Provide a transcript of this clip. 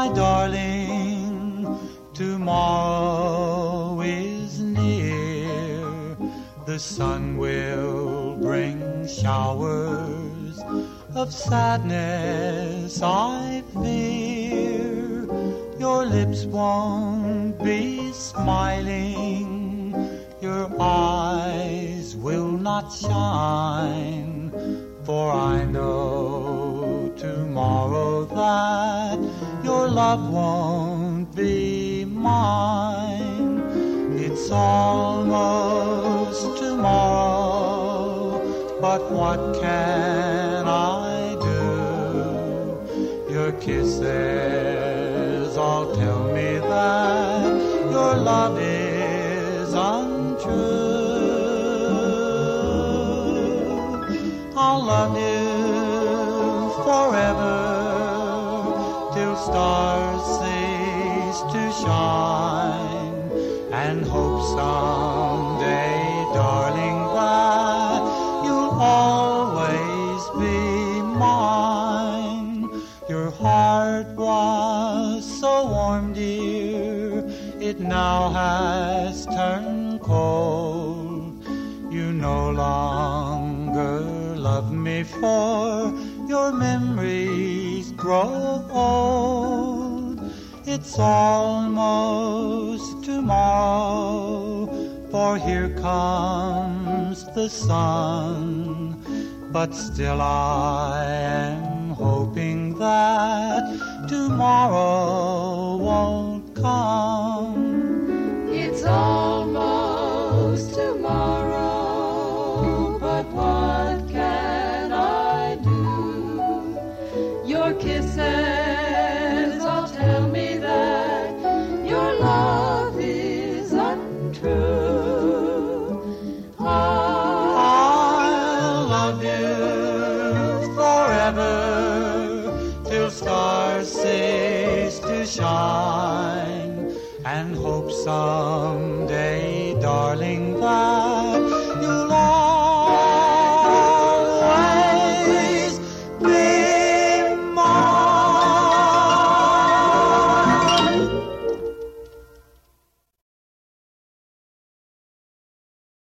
my darling, tomorrow is near. The sun will bring showers of sadness, I fear. Your lips won't be smiling, your eyes will not shine, for I know love won't be mine. It's almost tomorrow, but what can I do? Your kisses all tell me that your love is untrue. I'll love you forever till stars to shine and hope someday, darling, that you'll always be mine. Your heart was so warm, dear, it now has turned cold. You no longer love me for your memories grow old. It's almost tomorrow, for here comes the sun. But still I am hoping that tomorrow forever till stars cease to shine and hope someday, darling, that.